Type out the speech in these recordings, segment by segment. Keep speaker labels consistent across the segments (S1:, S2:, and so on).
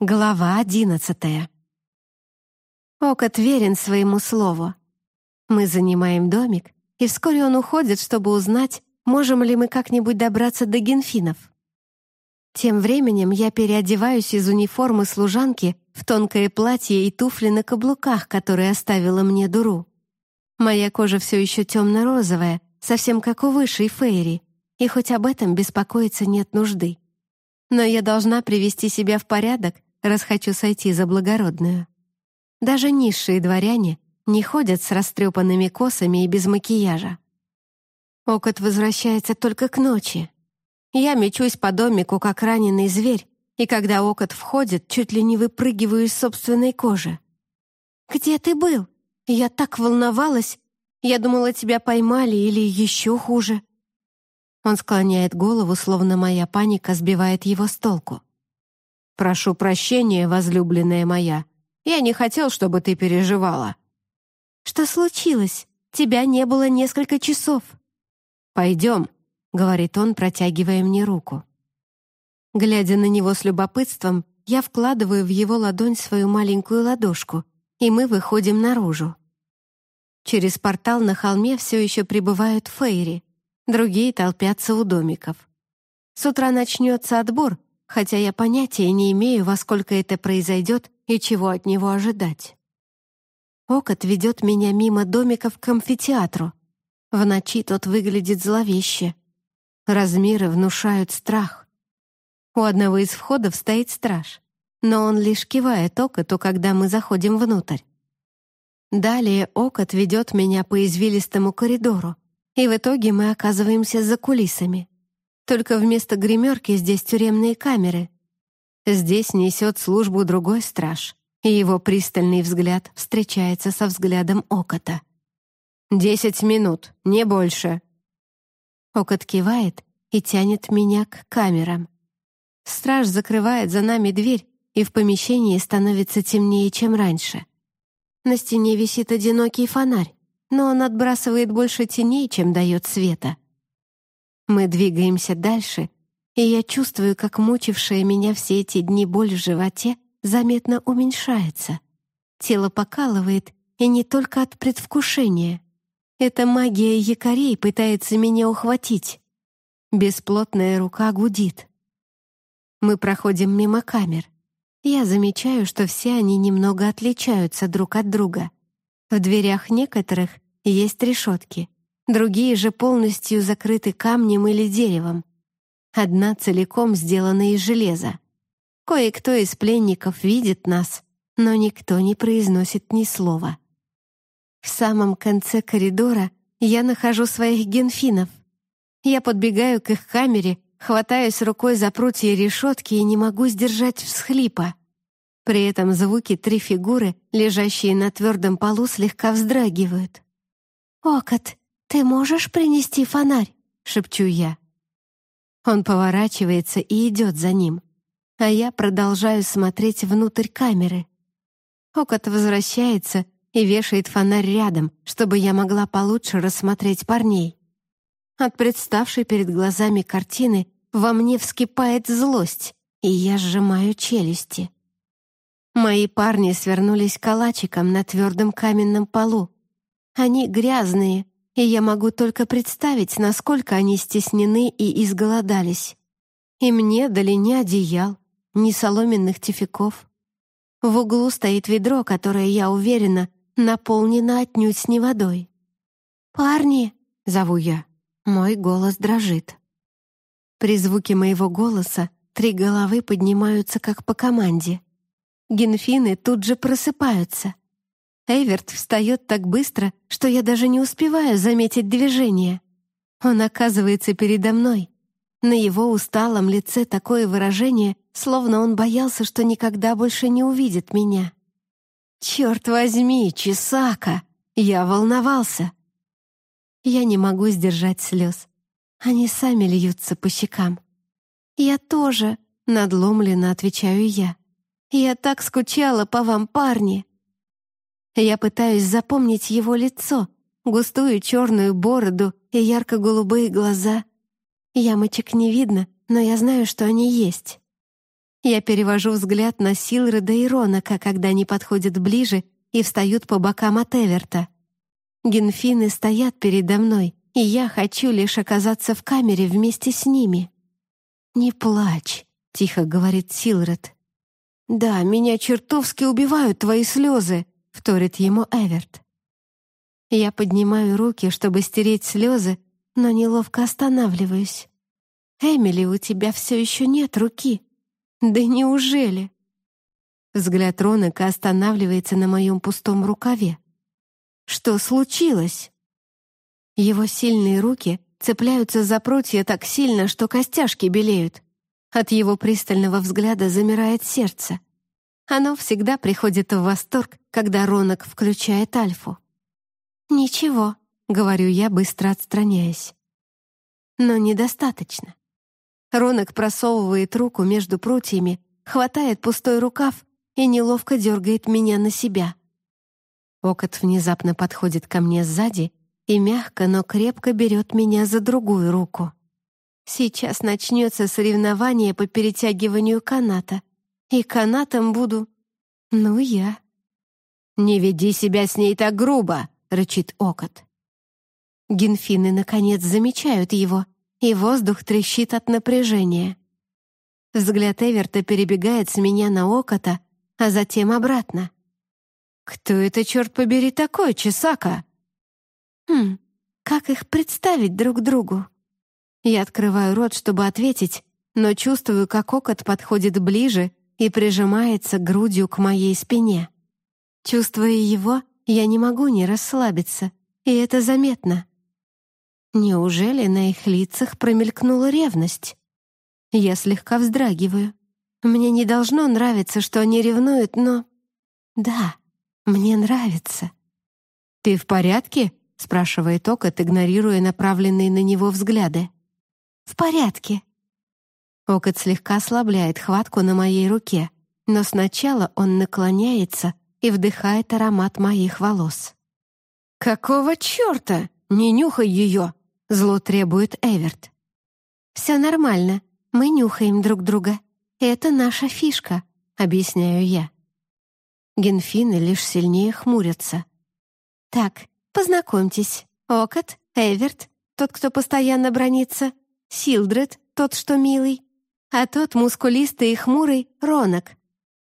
S1: Глава одиннадцатая. Окот верен своему слову. Мы занимаем домик, и вскоре он уходит, чтобы узнать, можем ли мы как-нибудь добраться до генфинов. Тем временем я переодеваюсь из униформы служанки в тонкое платье и туфли на каблуках, которые оставила мне дуру. Моя кожа все еще темно-розовая, совсем как у высшей Фейри, и хоть об этом беспокоиться нет нужды. Но я должна привести себя в порядок, раз хочу сойти за благородную. Даже низшие дворяне не ходят с растрепанными косами и без макияжа. Окот возвращается только к ночи. Я мечусь по домику, как раненый зверь, и когда Окот входит, чуть ли не выпрыгиваю из собственной кожи. «Где ты был? Я так волновалась. Я думала, тебя поймали или еще хуже». Он склоняет голову, словно моя паника сбивает его с толку. «Прошу прощения, возлюбленная моя. Я не хотел, чтобы ты переживала». «Что случилось? Тебя не было несколько часов». «Пойдем», — говорит он, протягивая мне руку. Глядя на него с любопытством, я вкладываю в его ладонь свою маленькую ладошку, и мы выходим наружу. Через портал на холме все еще прибывают фейри, другие толпятся у домиков. С утра начнется отбор, хотя я понятия не имею, во сколько это произойдет и чего от него ожидать. Окот ведет меня мимо домиков к амфитеатру. В ночи тот выглядит зловеще. Размеры внушают страх. У одного из входов стоит страж, но он лишь кивает Окоту, когда мы заходим внутрь. Далее Окот ведет меня по извилистому коридору, и в итоге мы оказываемся за кулисами. Только вместо гримерки здесь тюремные камеры. Здесь несет службу другой страж, и его пристальный взгляд встречается со взглядом Окота. «Десять минут, не больше». Окот кивает и тянет меня к камерам. Страж закрывает за нами дверь, и в помещении становится темнее, чем раньше. На стене висит одинокий фонарь, но он отбрасывает больше теней, чем дает света. Мы двигаемся дальше, и я чувствую, как мучившая меня все эти дни боль в животе заметно уменьшается. Тело покалывает, и не только от предвкушения. Эта магия якорей пытается меня ухватить. Бесплотная рука гудит. Мы проходим мимо камер. Я замечаю, что все они немного отличаются друг от друга. В дверях некоторых есть решетки, Другие же полностью закрыты камнем или деревом. Одна целиком сделана из железа. Кое-кто из пленников видит нас, но никто не произносит ни слова. В самом конце коридора я нахожу своих генфинов. Я подбегаю к их камере, хватаюсь рукой за прутья решетки и не могу сдержать всхлипа. При этом звуки три фигуры, лежащие на твердом полу, слегка вздрагивают. «Окот, «Ты можешь принести фонарь?» — шепчу я. Он поворачивается и идет за ним, а я продолжаю смотреть внутрь камеры. Окот возвращается и вешает фонарь рядом, чтобы я могла получше рассмотреть парней. От представшей перед глазами картины во мне вскипает злость, и я сжимаю челюсти. Мои парни свернулись калачиком на твердом каменном полу. Они грязные, и я могу только представить, насколько они стеснены и изголодались. И мне дали ни одеял, ни соломенных тюфяков. В углу стоит ведро, которое, я уверена, наполнено отнюдь не водой. «Парни!» — зову я. Мой голос дрожит. При звуке моего голоса три головы поднимаются, как по команде. Генфины тут же просыпаются — Эйверт встает так быстро, что я даже не успеваю заметить движение. Он оказывается передо мной. На его усталом лице такое выражение, словно он боялся, что никогда больше не увидит меня. «Черт возьми, Чесака! Я волновался!» Я не могу сдержать слез. Они сами льются по щекам. «Я тоже», — надломленно отвечаю я. «Я так скучала по вам, парни!» Я пытаюсь запомнить его лицо, густую черную бороду и ярко-голубые глаза. Ямочек не видно, но я знаю, что они есть. Я перевожу взгляд на Силреда и Ронака, когда они подходят ближе и встают по бокам от Эверта. Генфины стоят передо мной, и я хочу лишь оказаться в камере вместе с ними. «Не плачь», — тихо говорит Силред. «Да, меня чертовски убивают твои слезы», — вторит ему Эверт. Я поднимаю руки, чтобы стереть слезы, но неловко останавливаюсь. «Эмили, у тебя все еще нет руки». «Да неужели?» Взгляд Ронека останавливается на моем пустом рукаве. «Что случилось?» Его сильные руки цепляются за прутья так сильно, что костяшки белеют. От его пристального взгляда замирает сердце. Оно всегда приходит в восторг, когда Ронок включает Альфу. «Ничего», — говорю я, быстро отстраняясь. Но недостаточно. Ронок просовывает руку между прутьями, хватает пустой рукав и неловко дергает меня на себя. Окот внезапно подходит ко мне сзади и мягко, но крепко берет меня за другую руку. Сейчас начнется соревнование по перетягиванию каната, и канатом буду... ну, я. «Не веди себя с ней так грубо!» — рычит Окот. Генфины, наконец, замечают его, и воздух трещит от напряжения. Взгляд Эверта перебегает с меня на Окота, а затем обратно. «Кто это, черт побери, такой, Чесака?» «Хм, как их представить друг другу?» Я открываю рот, чтобы ответить, но чувствую, как окот подходит ближе и прижимается грудью к моей спине. Чувствуя его, я не могу не расслабиться, и это заметно. Неужели на их лицах промелькнула ревность? Я слегка вздрагиваю. Мне не должно нравиться, что они ревнуют, но... Да, мне нравится. «Ты в порядке?» — спрашивает Окот, игнорируя направленные на него взгляды. «В порядке». Окот слегка ослабляет хватку на моей руке, но сначала он наклоняется и вдыхает аромат моих волос. «Какого черта? Не нюхай ее!» — зло требует Эверт. «Все нормально, мы нюхаем друг друга. Это наша фишка», — объясняю я. Генфины лишь сильнее хмурятся. «Так, познакомьтесь. Окот, Эверт, тот, кто постоянно бронится, Силдред, тот, что милый, а тот мускулистый и хмурый — Ронок.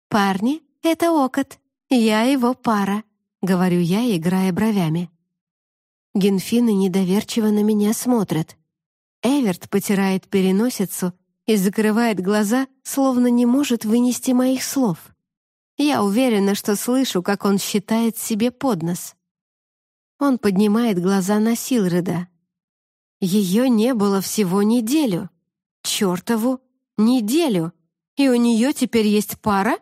S1: Парни — это Окот, я его пара», — говорю я, играя бровями. Генфины недоверчиво на меня смотрят. Эверт потирает переносицу и закрывает глаза, словно не может вынести моих слов. Я уверена, что слышу, как он считает себе под нос. Он поднимает глаза на Силреда. Ее не было всего неделю. Чертову неделю. И у нее теперь есть пара?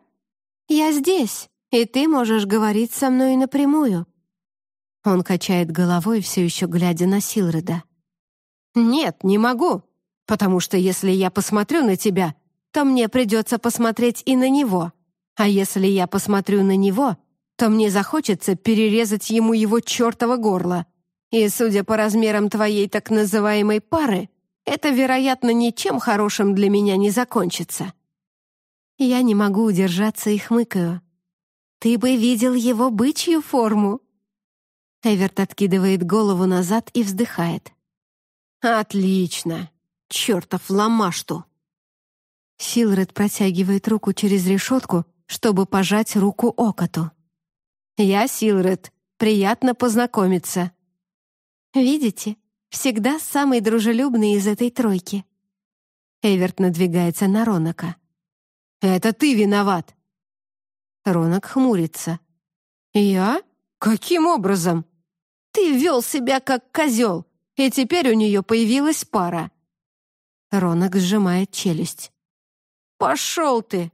S1: Я здесь, и ты можешь говорить со мной напрямую. Он качает головой, все еще глядя на Силреда. «Нет, не могу, потому что если я посмотрю на тебя, то мне придется посмотреть и на него. А если я посмотрю на него, то мне захочется перерезать ему его чертово горло. И, судя по размерам твоей так называемой пары, это, вероятно, ничем хорошим для меня не закончится. Я не могу удержаться и хмыкаю. Ты бы видел его бычью форму. Эверт откидывает голову назад и вздыхает. «Отлично! Чертов ломашту!» Силред протягивает руку через решетку, чтобы пожать руку Окоту. «Я Силред. Приятно познакомиться. Видите, всегда самый дружелюбный из этой тройки. Эверт надвигается на Ронака. «Это ты виноват!» Ронак хмурится. «Я? Каким образом?» «Ты вел себя как козел, и теперь у нее появилась пара». Ронак сжимает челюсть. «Пошел ты!»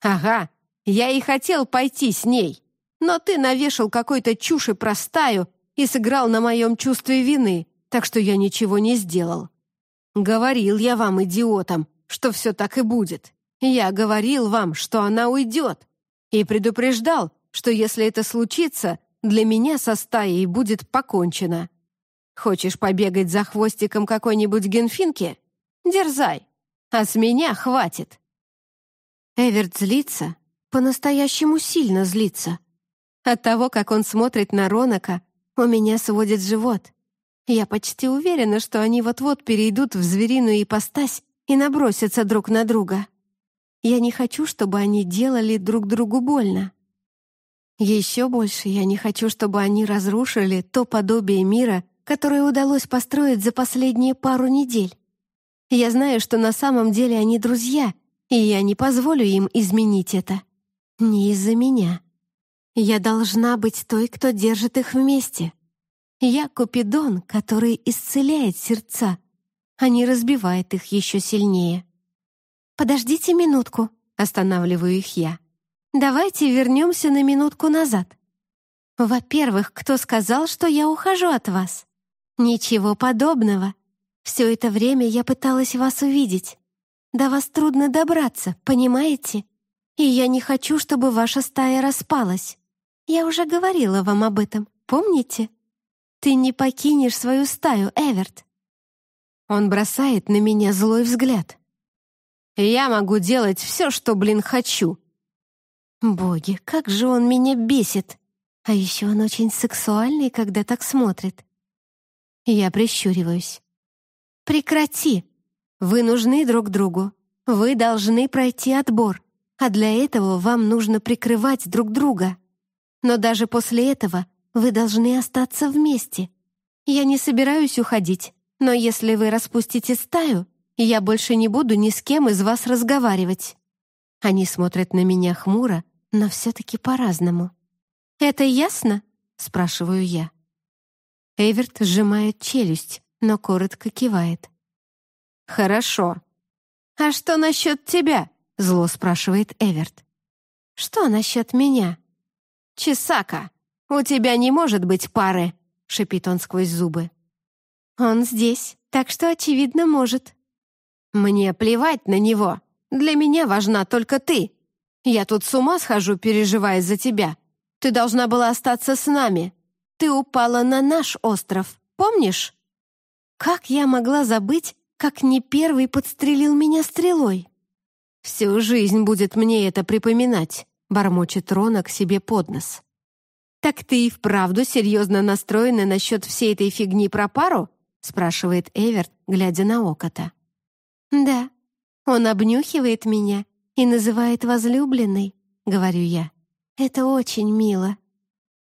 S1: «Ага, я и хотел пойти с ней, но ты навешал какой-то чуши простаю и сыграл на моем чувстве вины, так что я ничего не сделал. Говорил я вам, идиотам, что все так и будет. Я говорил вам, что она уйдет. И предупреждал, что если это случится, для меня со стаей будет покончено. Хочешь побегать за хвостиком какой-нибудь генфинки? Дерзай. А с меня хватит. Эверт злится, по-настоящему сильно злится. От того, как он смотрит на Ронака, у меня сводит живот. Я почти уверена, что они вот-вот перейдут в звериную ипостась и набросятся друг на друга. Я не хочу, чтобы они делали друг другу больно. Еще больше я не хочу, чтобы они разрушили то подобие мира, которое удалось построить за последние пару недель. Я знаю, что на самом деле они друзья, и я не позволю им изменить это. Не из-за меня. Я должна быть той, кто держит их вместе. Я Купидон, который исцеляет сердца, а не разбивает их еще сильнее. «Подождите минутку», — останавливаю их я. «Давайте вернемся на минутку назад. Во-первых, кто сказал, что я ухожу от вас? Ничего подобного. Все это время я пыталась вас увидеть. До вас трудно добраться, понимаете? И я не хочу, чтобы ваша стая распалась. Я уже говорила вам об этом, помните? Ты не покинешь свою стаю, Эверт. Он бросает на меня злой взгляд. Я могу делать все, что, блин, хочу. Боги, как же он меня бесит. А еще он очень сексуальный, когда так смотрит. Я прищуриваюсь. Прекрати. Вы нужны друг другу. Вы должны пройти отбор, а для этого вам нужно прикрывать друг друга. Но даже после этого вы должны остаться вместе. Я не собираюсь уходить, но если вы распустите стаю, я больше не буду ни с кем из вас разговаривать». Они смотрят на меня хмуро, но все-таки по-разному. «Это ясно?» — спрашиваю я. Эверт сжимает челюсть, но коротко кивает. «Хорошо». «А что насчет тебя?» — зло спрашивает Эверт. «Что насчет меня?» «Чесака, у тебя не может быть пары», — шипит он сквозь зубы. «Он здесь, так что, очевидно, может». «Мне плевать на него. Для меня важна только ты. Я тут с ума схожу, переживая за тебя. Ты должна была остаться с нами. Ты упала на наш остров, помнишь?» Как я могла забыть, как не первый подстрелил меня стрелой. «Всю жизнь будет мне это припоминать», — бормочет Рона к себе под нос. «Так ты и вправду серьезно настроена насчет всей этой фигни про пару?» — спрашивает Эверт, глядя на Окота. «Да, он обнюхивает меня и называет возлюбленной», — говорю я. «Это очень мило».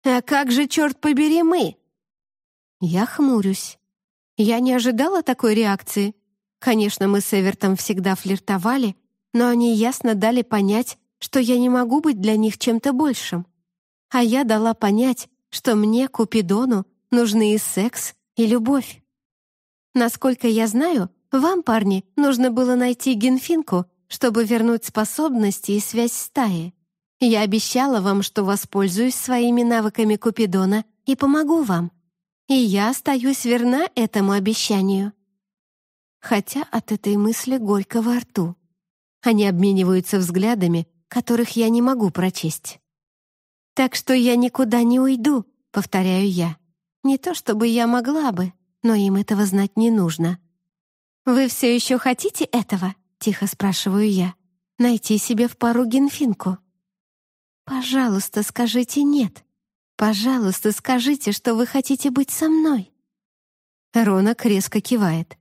S1: «А как же, черт побери, мы?» Я хмурюсь. Я не ожидала такой реакции, Конечно, мы с Эвертом всегда флиртовали, но они ясно дали понять, что я не могу быть для них чем-то большим. А я дала понять, что мне, Купидону, нужны и секс, и любовь. Насколько я знаю, вам, парни, нужно было найти Генфинку, чтобы вернуть способности и связь стаи. Я обещала вам, что воспользуюсь своими навыками Купидона и помогу вам. И я остаюсь верна этому обещанию хотя от этой мысли горько во рту. Они обмениваются взглядами, которых я не могу прочесть. «Так что я никуда не уйду», — повторяю я. «Не то чтобы я могла бы, но им этого знать не нужно». «Вы все еще хотите этого?» — тихо спрашиваю я. «Найти себе в пару генфинку». «Пожалуйста, скажите «нет». Пожалуйста, скажите, что вы хотите быть со мной». Ронок резко кивает.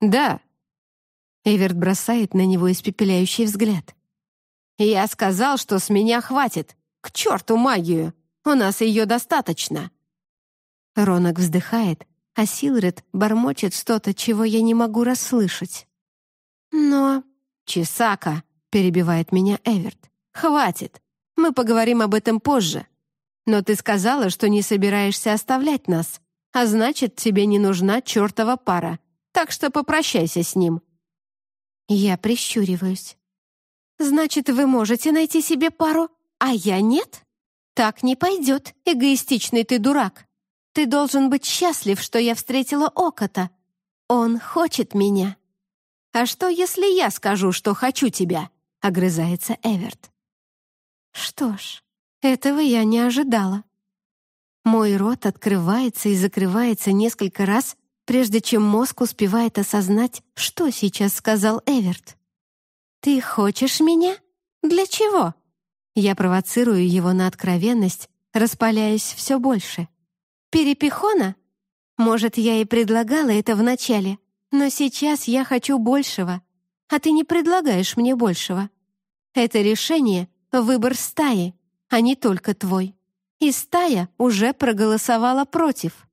S1: «Да». Эверт бросает на него испепеляющий взгляд. «Я сказал, что с меня хватит. К черту магию! У нас ее достаточно!» Ронок вздыхает, а Силред бормочет что-то, чего я не могу расслышать. «Но...» «Чесака!» — перебивает меня Эверт. «Хватит! Мы поговорим об этом позже. Но ты сказала, что не собираешься оставлять нас, а значит, тебе не нужна чертова пара так что попрощайся с ним». Я прищуриваюсь. «Значит, вы можете найти себе пару, а я нет? Так не пойдет, эгоистичный ты дурак. Ты должен быть счастлив, что я встретила Окота. Он хочет меня». «А что, если я скажу, что хочу тебя?» — огрызается Эверт. «Что ж, этого я не ожидала». Мой рот открывается и закрывается несколько раз, прежде чем мозг успевает осознать, что сейчас сказал Эверт. «Ты хочешь меня?» Для чего? Я провоцирую его на откровенность, распаляясь все больше. Перепихона? Может, я и предлагала это вначале, но сейчас я хочу большего, а ты не предлагаешь мне большего. Это решение — выбор стаи, а не только твой. И стая уже проголосовала против.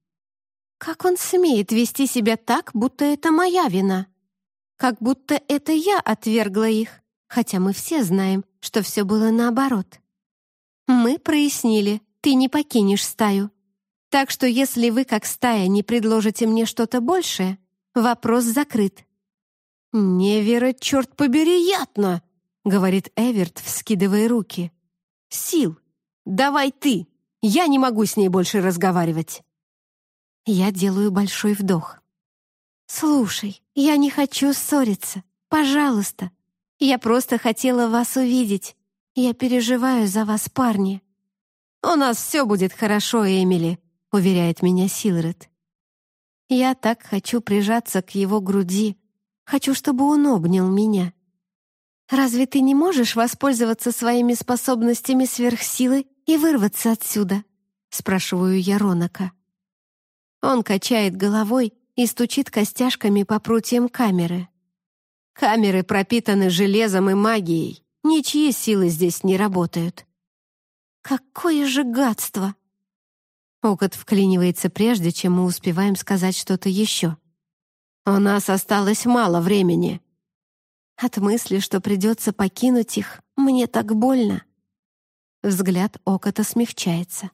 S1: Как он смеет вести себя так, будто это моя вина? Как будто это я отвергла их, хотя мы все знаем, что все было наоборот. Мы прояснили, ты не покинешь стаю. Так что если вы, как стая, не предложите мне что-то большее, вопрос закрыт. «Невера, черт побери, ятно!» — говорит Эверт, вскидывая руки. «Сил, давай ты! Я не могу с ней больше разговаривать!» Я делаю большой вдох. «Слушай, я не хочу ссориться. Пожалуйста. Я просто хотела вас увидеть. Я переживаю за вас, парни». «У нас все будет хорошо, Эмили», — уверяет меня Силред. Я так хочу прижаться к его груди. Хочу, чтобы он обнял меня. Разве ты не можешь воспользоваться своими способностями сверхсилы и вырваться отсюда? Спрашиваю я Ронака. Он качает головой и стучит костяшками по прутьям камеры. Камеры пропитаны железом и магией. Ничьи силы здесь не работают. Какое же гадство! Окот вклинивается прежде, чем мы успеваем сказать что-то еще. «У нас осталось мало времени». От мысли, что придется покинуть их, мне так больно. Взгляд Окота смягчается.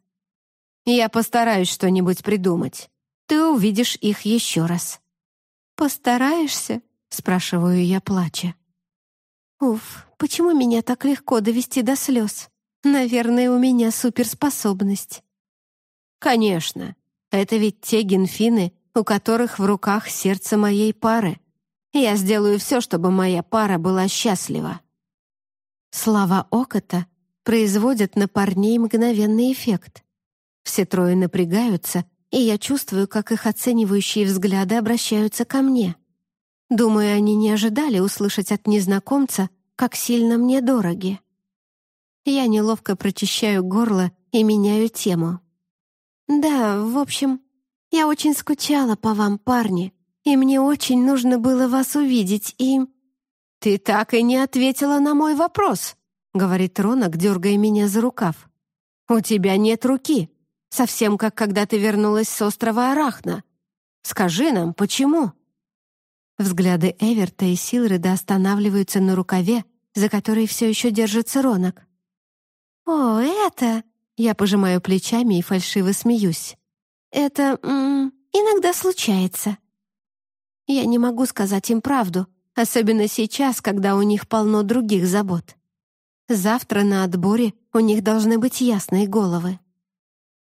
S1: «Я постараюсь что-нибудь придумать. Ты увидишь их еще раз». «Постараешься?» — спрашиваю я, плача. «Уф, почему меня так легко довести до слез? Наверное, у меня суперспособность». Конечно, это ведь те генфины, у которых в руках сердце моей пары. Я сделаю все, чтобы моя пара была счастлива. Слова Окота производят на парней мгновенный эффект. Все трое напрягаются, и я чувствую, как их оценивающие взгляды обращаются ко мне. Думаю, они не ожидали услышать от незнакомца, как сильно мне дороги. Я неловко прочищаю горло и меняю тему. «Да, в общем, я очень скучала по вам, парни, и мне очень нужно было вас увидеть, и...» «Ты так и не ответила на мой вопрос», — говорит Ронок, дергая меня за рукав. «У тебя нет руки, совсем как когда ты вернулась с острова Арахна. Скажи нам, почему?» Взгляды Эверта и Силреда останавливаются на рукаве, за который все еще держится Ронок. «О, это...» Я пожимаю плечами и фальшиво смеюсь. Это м -м, иногда случается. Я не могу сказать им правду, особенно сейчас, когда у них полно других забот. Завтра на отборе у них должны быть ясные головы.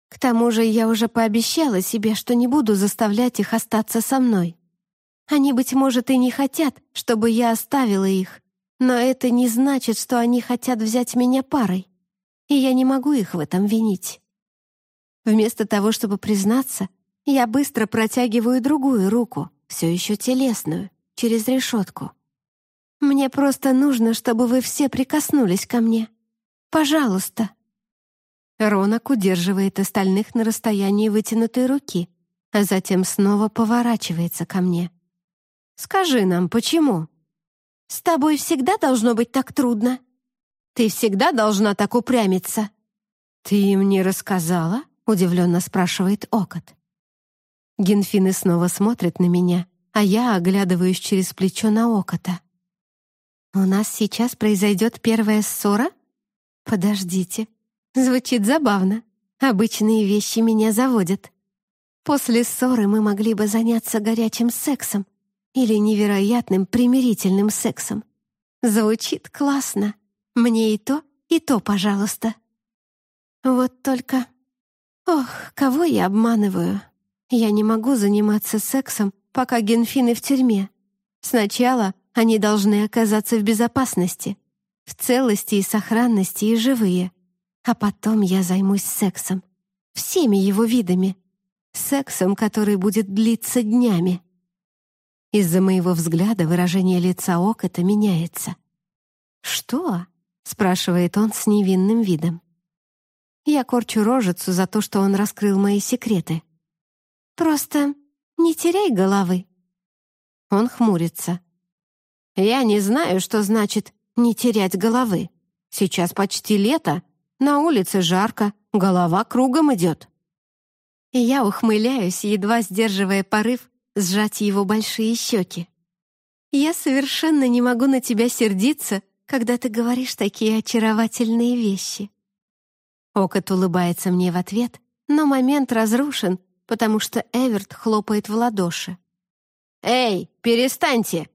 S1: К тому же я уже пообещала себе, что не буду заставлять их остаться со мной. Они, быть может, и не хотят, чтобы я оставила их, но это не значит, что они хотят взять меня парой и я не могу их в этом винить. Вместо того, чтобы признаться, я быстро протягиваю другую руку, все еще телесную, через решетку. Мне просто нужно, чтобы вы все прикоснулись ко мне. Пожалуйста. Ронок удерживает остальных на расстоянии вытянутой руки, а затем снова поворачивается ко мне. «Скажи нам, почему?» «С тобой всегда должно быть так трудно», ты всегда должна так упрямиться». «Ты им не рассказала?» — удивленно спрашивает Окот. Генфины снова смотрят на меня, а я оглядываюсь через плечо на Окота. «У нас сейчас произойдет первая ссора?» «Подождите. Звучит забавно. Обычные вещи меня заводят. После ссоры мы могли бы заняться горячим сексом или невероятным примирительным сексом. Звучит классно. Мне и то, и то, пожалуйста. Вот только... Ох, кого я обманываю? Я не могу заниматься сексом, пока Генфины в тюрьме. Сначала они должны оказаться в безопасности, в целости и сохранности и живые. А потом я займусь сексом. Всеми его видами. Сексом, который будет длиться днями. Из-за моего взгляда выражение лица Окота меняется. «Что?» — спрашивает он с невинным видом. Я корчу рожицу за то, что он раскрыл мои секреты. «Просто не теряй головы». Он хмурится. «Я не знаю, что значит «не терять головы». Сейчас почти лето, на улице жарко, голова кругом идет». Я ухмыляюсь, едва сдерживая порыв сжать его большие щеки. «Я совершенно не могу на тебя сердиться, когда ты говоришь такие очаровательные вещи». Окот улыбается мне в ответ, но момент разрушен, потому что Эверт хлопает в ладоши. «Эй, перестаньте!»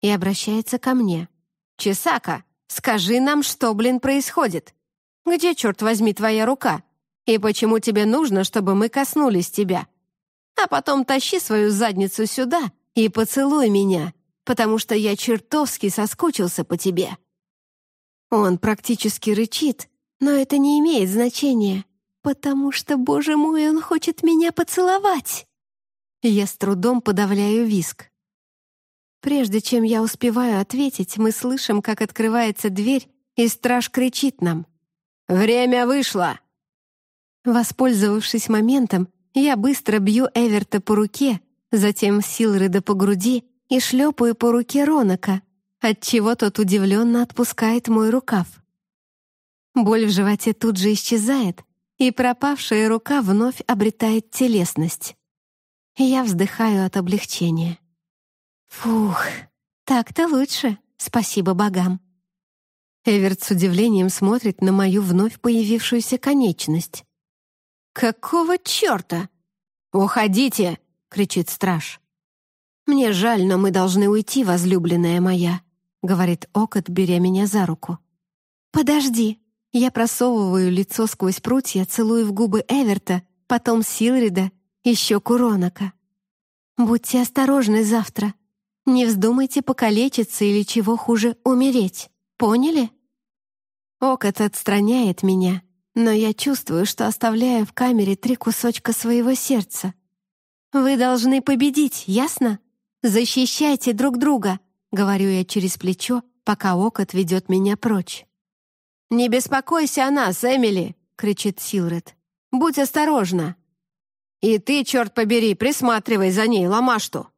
S1: и обращается ко мне. «Чесака, скажи нам, что, блин, происходит? Где, черт возьми, твоя рука? И почему тебе нужно, чтобы мы коснулись тебя? А потом тащи свою задницу сюда и поцелуй меня, потому что я чертовски соскучился по тебе». Он практически рычит, но это не имеет значения, потому что, боже мой, он хочет меня поцеловать. Я с трудом подавляю виск. Прежде чем я успеваю ответить, мы слышим, как открывается дверь, и страж кричит нам. «Время вышло!» Воспользовавшись моментом, я быстро бью Эверта по руке, затем Силреда по груди и шлепаю по руке Ронака, отчего тот удивленно отпускает мой рукав. Боль в животе тут же исчезает, и пропавшая рука вновь обретает телесность. Я вздыхаю от облегчения. Фух, так-то лучше, спасибо богам. Эверт с удивлением смотрит на мою вновь появившуюся конечность. «Какого черта?» «Уходите!» — кричит страж. «Мне жаль, но мы должны уйти, возлюбленная моя», — говорит Окот, беря меня за руку. «Подожди». Я просовываю лицо сквозь прутья, целую в губы Эверта, потом Силрида и щеку Ронака. «Будьте осторожны завтра. Не вздумайте покалечиться или, чего хуже, умереть. Поняли?» Окот отстраняет меня, но я чувствую, что оставляю в камере три кусочка своего сердца. «Вы должны победить, ясно? Защищайте друг друга», — говорю я через плечо, пока Окот ведет меня прочь. «Не беспокойся о нас, Эмили!» — кричит Силред. «Будь осторожна!» «И ты, черт побери, присматривай за ней, ломашту!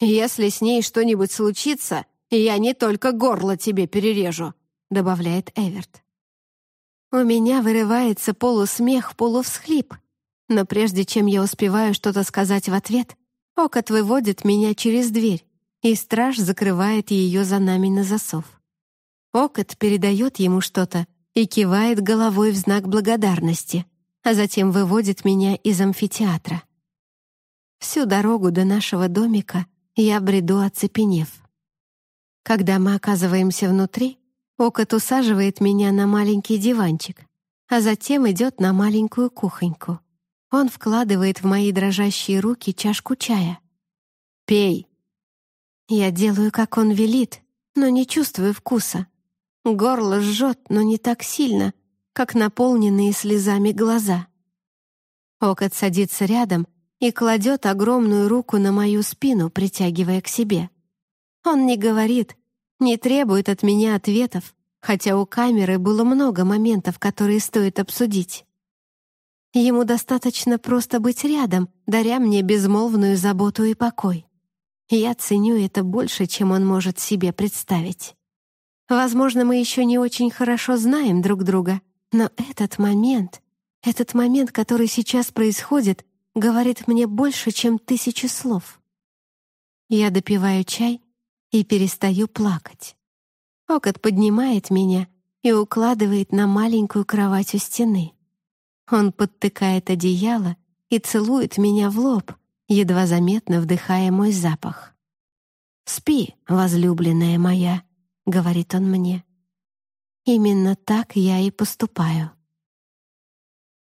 S1: Если с ней что-нибудь случится, я не только горло тебе перережу», — добавляет Эверт. У меня вырывается полусмех, полувсхлип, но прежде чем я успеваю что-то сказать в ответ, Окот выводит меня через дверь, и страж закрывает ее за нами на засов. Окот передает ему что-то и кивает головой в знак благодарности, а затем выводит меня из амфитеатра. Всю дорогу до нашего домика я бреду, оцепенев. Когда мы оказываемся внутри, Окот усаживает меня на маленький диванчик, а затем идет на маленькую кухоньку. Он вкладывает в мои дрожащие руки чашку чая. «Пей!» Я делаю, как он велит, но не чувствую вкуса. Горло жжет, но не так сильно, как наполненные слезами глаза. Окот садится рядом и кладет огромную руку на мою спину, притягивая к себе. Он не говорит, не требует от меня ответов, хотя у камеры было много моментов, которые стоит обсудить. Ему достаточно просто быть рядом, даря мне безмолвную заботу и покой. Я ценю это больше, чем он может себе представить. Возможно, мы еще не очень хорошо знаем друг друга, но этот момент, этот момент, который сейчас происходит, говорит мне больше, чем тысячи слов. Я допиваю чай и перестаю плакать. Окот поднимает меня и укладывает на маленькую кровать у стены. Он подтыкает одеяло и целует меня в лоб, едва заметно вдыхая мой запах. «Спи, возлюбленная моя», — говорит он мне. Именно так я и поступаю.